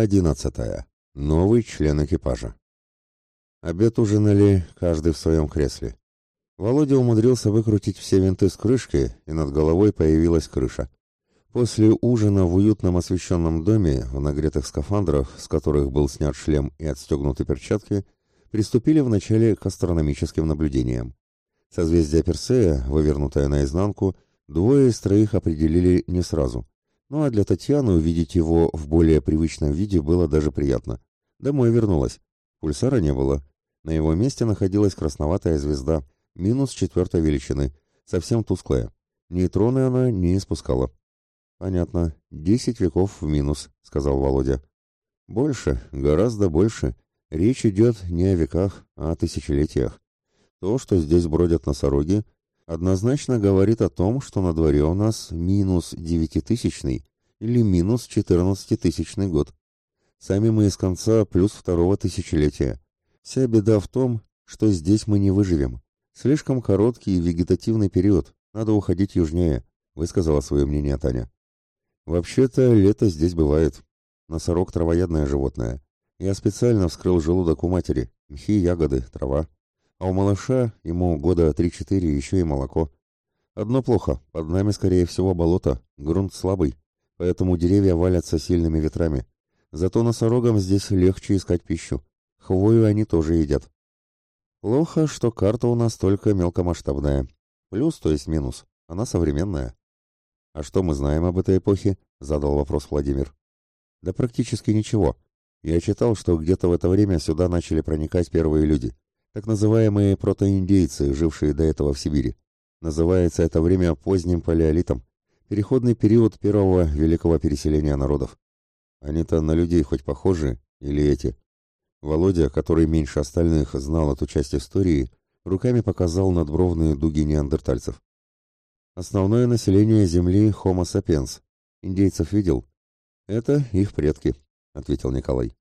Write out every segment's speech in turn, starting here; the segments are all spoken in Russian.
Глава одиннадцатая. Новый член экипажа. Обед ужинали каждый в своем кресле. Володя умудрился выкрутить все винты с крышки, и над головой появилась крыша. После ужина в уютном освещенном доме, в нагретых скафандрах, с которых был снят шлем и отстегнуты перчатки, приступили вначале к астрономическим наблюдениям. Созвездие Персея, вывернутое наизнанку, двое из троих определили не сразу. Ну а для Татьяны увидеть его в более привычном виде было даже приятно. Домой вернулась. Пульсара не было. На его месте находилась красноватая звезда, минус четвертой величины, совсем тусклая. Нейтроны она не испускала. «Понятно. Десять веков в минус», — сказал Володя. «Больше, гораздо больше. Речь идет не о веках, а о тысячелетиях. То, что здесь бродят носороги, однозначно говорит о том, что на дворе у нас минус девятитысячный или минус четырнадцатитысячный год. Сами мы из конца плюс второго тысячелетия. Вся беда в том, что здесь мы не выживем. Слишком короткий вегетативный период, надо уходить южнее, высказала свое мнение Таня. Вообще-то лето здесь бывает. Носорог травоядное животное. Я специально вскрыл желудок у матери. Мхи, ягоды, трава. А у малыша, ему года 3-4, еще и молоко. Одно плохо, под нами, скорее всего, болото, грунт слабый, поэтому деревья валятся сильными ветрами. Зато носорогам здесь легче искать пищу. Хвою они тоже едят. Плохо, что карта у нас только мелкомасштабная. Плюс, то есть минус. Она современная. А что мы знаем об этой эпохе? Задал вопрос Владимир. Да практически ничего. Я читал, что где-то в это время сюда начали проникать первые люди так называемые протоиндейцы, жившие до этого в Сибири. Называется это время поздним палеолитом, переходный период первого великого переселения народов. Они-то на людей хоть похожи, или эти? Володя, который меньше остальных знал эту часть истории, руками показал надбровные дуги неандертальцев. Основное население Земли — Homo sapiens. Индейцев видел? Это их предки, — ответил Николай.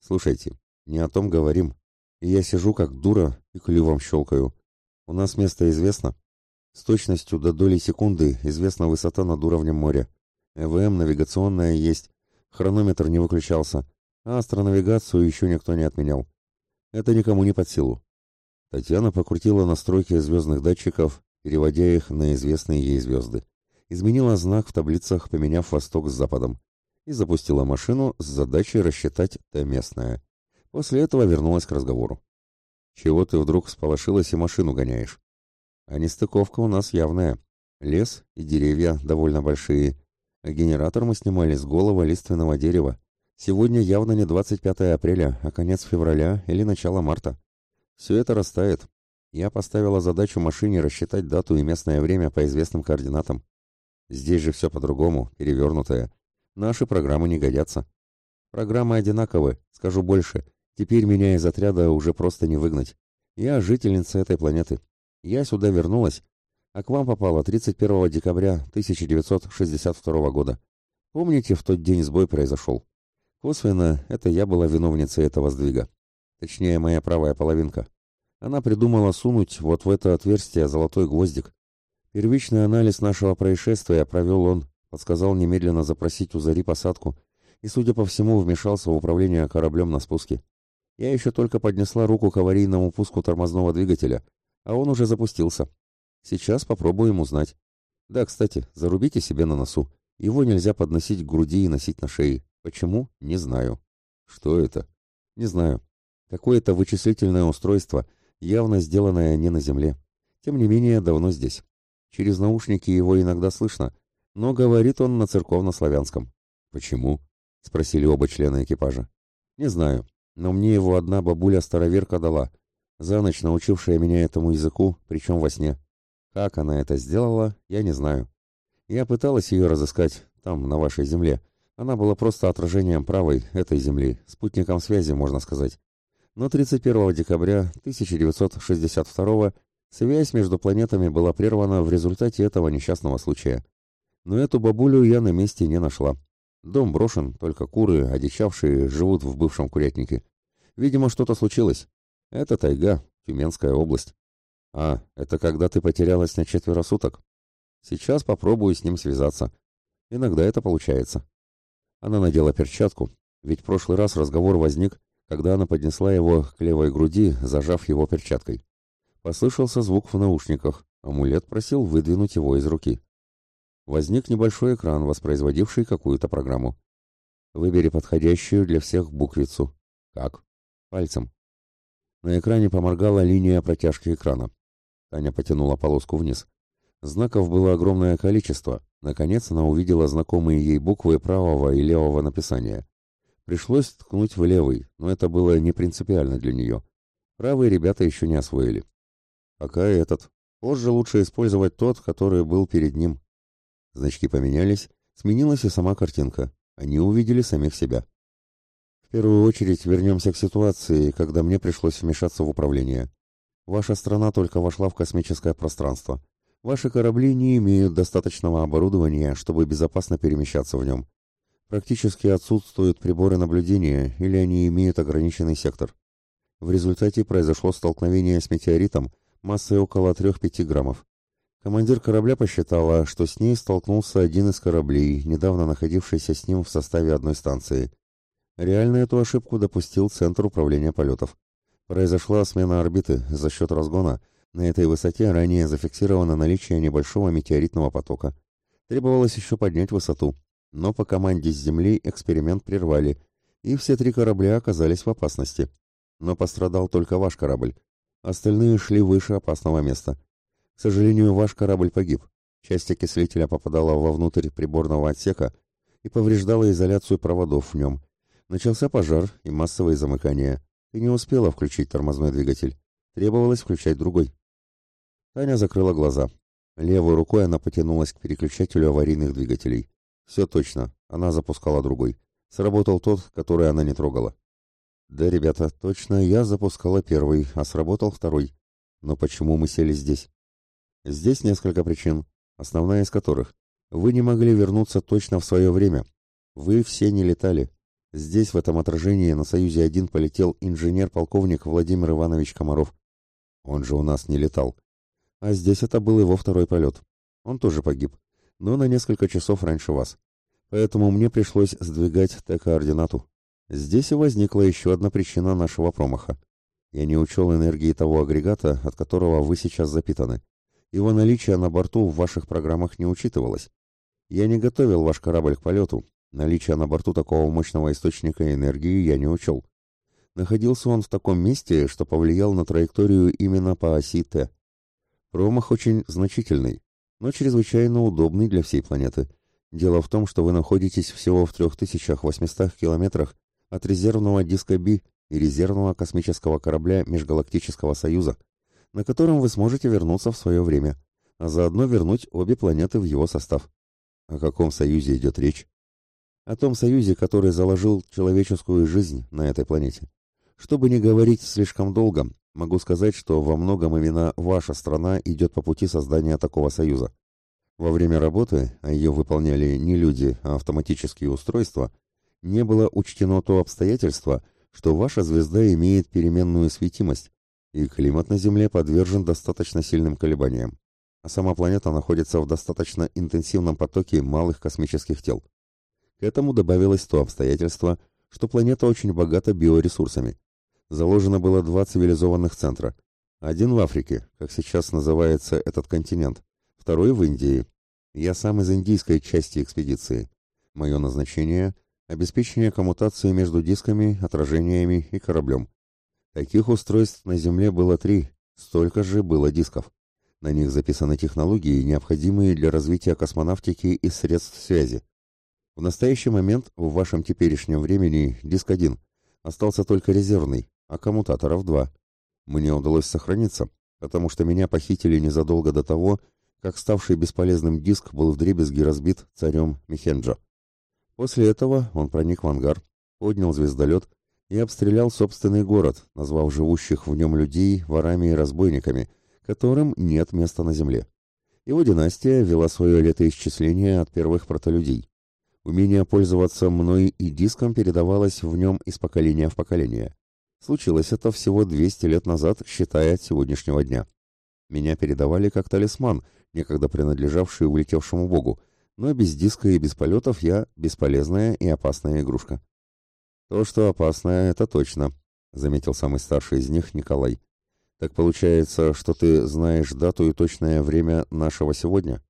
Слушайте, не о том говорим, и я сижу как дура и клювом щелкаю. У нас место известно. С точностью до доли секунды известна высота над уровнем моря. ЭВМ навигационная есть, хронометр не выключался, а астронавигацию еще никто не отменял. Это никому не под силу. Татьяна покрутила настройки звездных датчиков, переводя их на известные ей звезды. Изменила знак в таблицах, поменяв восток с западом. И запустила машину с задачей рассчитать то местное. После этого вернулась к разговору. «Чего ты вдруг сполошилась и машину гоняешь?» «А нестыковка у нас явная. Лес и деревья довольно большие. Генератор мы снимали с голого лиственного дерева. Сегодня явно не 25 апреля, а конец февраля или начало марта. Все это растает. Я поставила задачу машине рассчитать дату и местное время по известным координатам. Здесь же все по-другому, перевернутое. Наши программы не годятся. Программы одинаковы, скажу больше. Теперь меня из отряда уже просто не выгнать. Я жительница этой планеты. Я сюда вернулась, а к вам попала 31 декабря 1962 года. Помните, в тот день сбой произошел? Косвенно, это я была виновницей этого сдвига. Точнее, моя правая половинка. Она придумала сунуть вот в это отверстие золотой гвоздик. Первичный анализ нашего происшествия провел он, подсказал немедленно запросить у Зари посадку и, судя по всему, вмешался в управление кораблем на спуске. Я еще только поднесла руку к аварийному пуску тормозного двигателя, а он уже запустился. Сейчас попробуем узнать. Да, кстати, зарубите себе на носу. Его нельзя подносить к груди и носить на шее. Почему? Не знаю. Что это? Не знаю. Какое-то вычислительное устройство, явно сделанное не на Земле. Тем не менее, давно здесь. Через наушники его иногда слышно, но говорит он на церковно-славянском. «Почему?» — спросили оба члена экипажа. «Не знаю но мне его одна бабуля-староверка дала, за ночь научившая меня этому языку, причем во сне. Как она это сделала, я не знаю. Я пыталась ее разыскать, там, на вашей земле. Она была просто отражением правой, этой земли, спутником связи, можно сказать. Но 31 декабря 1962 связь между планетами была прервана в результате этого несчастного случая. Но эту бабулю я на месте не нашла. Дом брошен, только куры, одичавшие, живут в бывшем курятнике. Видимо, что-то случилось. Это тайга, Тюменская область. А, это когда ты потерялась на четверо суток? Сейчас попробую с ним связаться. Иногда это получается. Она надела перчатку, Ведь прошлый раз разговор возник, когда она поднесла его к левой груди, зажав его перчаткой. Послышался звук в наушниках, амулет просил выдвинуть его из руки. Возник небольшой экран, воспроизводивший какую-то программу. Выбери подходящую для всех буквицу. Как? Пальцем. На экране поморгала линия протяжки экрана. Таня потянула полоску вниз. Знаков было огромное количество. Наконец она увидела знакомые ей буквы правого и левого написания. Пришлось ткнуть в левый, но это было не принципиально для нее. Правые ребята еще не освоили. Пока этот. Позже лучше использовать тот, который был перед ним. Значки поменялись, сменилась и сама картинка. Они увидели самих себя. В первую очередь вернемся к ситуации, когда мне пришлось вмешаться в управление. Ваша страна только вошла в космическое пространство. Ваши корабли не имеют достаточного оборудования, чтобы безопасно перемещаться в нем. Практически отсутствуют приборы наблюдения или они имеют ограниченный сектор. В результате произошло столкновение с метеоритом массой около 3-5 граммов. Командир корабля посчитала, что с ней столкнулся один из кораблей, недавно находившийся с ним в составе одной станции. Реально эту ошибку допустил Центр управления полетов. Произошла смена орбиты за счет разгона. На этой высоте ранее зафиксировано наличие небольшого метеоритного потока. Требовалось еще поднять высоту, но по команде с Земли эксперимент прервали, и все три корабля оказались в опасности. Но пострадал только ваш корабль. Остальные шли выше опасного места. К сожалению, ваш корабль погиб. Часть окислителя попадала вовнутрь приборного отсека и повреждала изоляцию проводов в нем. Начался пожар и массовые замыкания. Ты не успела включить тормозной двигатель. Требовалось включать другой. Таня закрыла глаза. Левой рукой она потянулась к переключателю аварийных двигателей. Все точно, она запускала другой. Сработал тот, который она не трогала. Да, ребята, точно, я запускала первый, а сработал второй. Но почему мы сели здесь? Здесь несколько причин, основная из которых вы не могли вернуться точно в свое время. Вы все не летали. Здесь в этом отражении на Союзе-1 полетел инженер-полковник Владимир Иванович Комаров. Он же у нас не летал. А здесь это был его второй полет. Он тоже погиб, но на несколько часов раньше вас. Поэтому мне пришлось сдвигать Т-координату. Здесь и возникла еще одна причина нашего промаха. Я не учел энергии того агрегата, от которого вы сейчас запитаны. Его наличие на борту в ваших программах не учитывалось. Я не готовил ваш корабль к полету. Наличие на борту такого мощного источника энергии я не учел. Находился он в таком месте, что повлиял на траекторию именно по оси Т. Промах очень значительный, но чрезвычайно удобный для всей планеты. Дело в том, что вы находитесь всего в 3800 километрах от резервного диска Би и резервного космического корабля Межгалактического Союза – на котором вы сможете вернуться в свое время, а заодно вернуть обе планеты в его состав. О каком союзе идет речь? О том союзе, который заложил человеческую жизнь на этой планете. Чтобы не говорить слишком долго, могу сказать, что во многом именно ваша страна идет по пути создания такого союза. Во время работы, а ее выполняли не люди, а автоматические устройства, не было учтено то обстоятельство, что ваша звезда имеет переменную светимость, и климат на Земле подвержен достаточно сильным колебаниям, а сама планета находится в достаточно интенсивном потоке малых космических тел. К этому добавилось то обстоятельство, что планета очень богата биоресурсами. Заложено было два цивилизованных центра. Один в Африке, как сейчас называется этот континент, второй в Индии. Я сам из индийской части экспедиции. Мое назначение – обеспечение коммутации между дисками, отражениями и кораблем. Таких устройств на Земле было три, столько же было дисков. На них записаны технологии, необходимые для развития космонавтики и средств связи. В настоящий момент в вашем теперешнем времени диск один, остался только резервный, а коммутаторов два. Мне удалось сохраниться, потому что меня похитили незадолго до того, как ставший бесполезным диск был вдребезги разбит царем Михенджо. После этого он проник в ангар, поднял звездолет и обстрелял собственный город, назвав живущих в нем людей ворами и разбойниками, которым нет места на земле. Его династия вела свое летоисчисление от первых протолюдей. Умение пользоваться мной и диском передавалось в нем из поколения в поколение. Случилось это всего 200 лет назад, считая от сегодняшнего дня. Меня передавали как талисман, некогда принадлежавший улетевшему богу, но без диска и без полетов я бесполезная и опасная игрушка. То, что опасное, это точно, заметил самый старший из них Николай. Так получается, что ты знаешь дату и точное время нашего сегодня?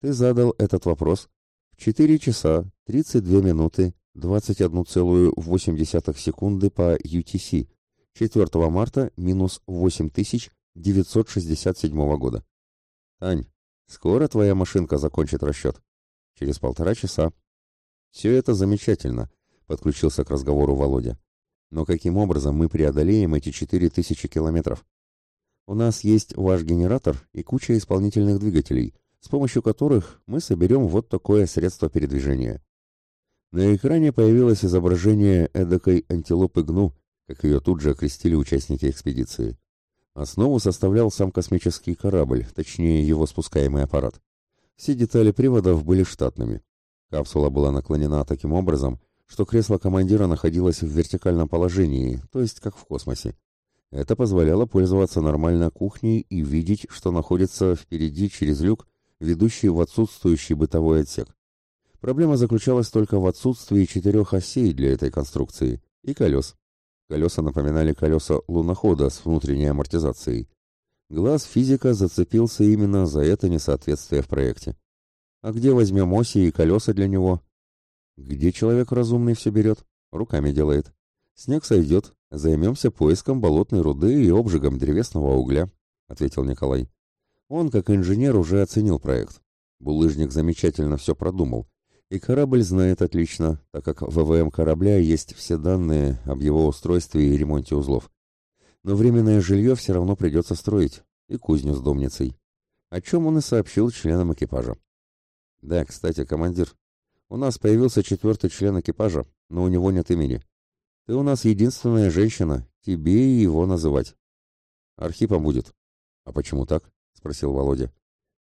Ты задал этот вопрос в 4 часа 32 минуты 21,8 секунды по UTC 4 марта минус 8967 года. Тань, скоро твоя машинка закончит расчет? Через полтора часа. Все это замечательно, подключился к разговору Володя. Но каким образом мы преодолеем эти четыре тысячи километров? У нас есть ваш генератор и куча исполнительных двигателей, с помощью которых мы соберем вот такое средство передвижения. На экране появилось изображение эдакой антилопы Гну, как ее тут же окрестили участники экспедиции. Основу составлял сам космический корабль, точнее его спускаемый аппарат. Все детали приводов были штатными. Капсула была наклонена таким образом, что кресло командира находилось в вертикальном положении, то есть как в космосе. Это позволяло пользоваться нормально кухней и видеть, что находится впереди через люк, ведущий в отсутствующий бытовой отсек. Проблема заключалась только в отсутствии четырех осей для этой конструкции и колес. Колеса напоминали колеса лунохода с внутренней амортизацией. Глаз физика зацепился именно за это несоответствие в проекте. А где возьмем оси и колеса для него? Где человек разумный все берет? Руками делает. Снег сойдет, займемся поиском болотной руды и обжигом древесного угля, ответил Николай. Он, как инженер, уже оценил проект. Булыжник замечательно все продумал. И корабль знает отлично, так как в ВВМ корабля есть все данные об его устройстве и ремонте узлов. Но временное жилье все равно придется строить, и кузню с домницей. О чем он и сообщил членам экипажа. Да, кстати, командир, у нас появился четвертый член экипажа, но у него нет имени. Ты у нас единственная женщина, тебе и его называть. Архипом будет. А почему так? Спросил Володя.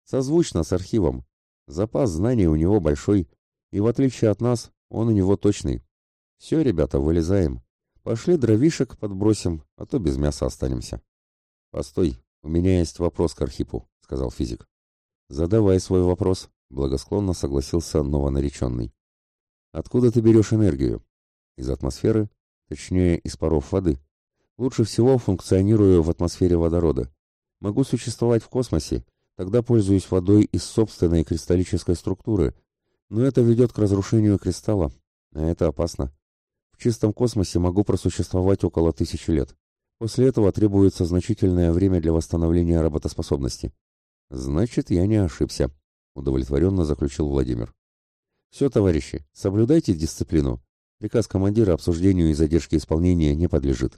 Созвучно с архивом. Запас знаний у него большой, и в отличие от нас, он у него точный. Все, ребята, вылезаем. Пошли дровишек подбросим, а то без мяса останемся. Постой, у меня есть вопрос к Архипу, сказал физик. Задавай свой вопрос, благосклонно согласился новонареченный. Откуда ты берешь энергию? Из атмосферы, точнее, из паров воды. Лучше всего функционирую в атмосфере водорода. Могу существовать в космосе, тогда пользуюсь водой из собственной кристаллической структуры, но это ведет к разрушению кристалла, а это опасно. В чистом космосе могу просуществовать около тысячи лет. После этого требуется значительное время для восстановления работоспособности. Значит, я не ошибся, удовлетворенно заключил Владимир. Все, товарищи, соблюдайте дисциплину. Приказ командира обсуждению и задержке исполнения не подлежит.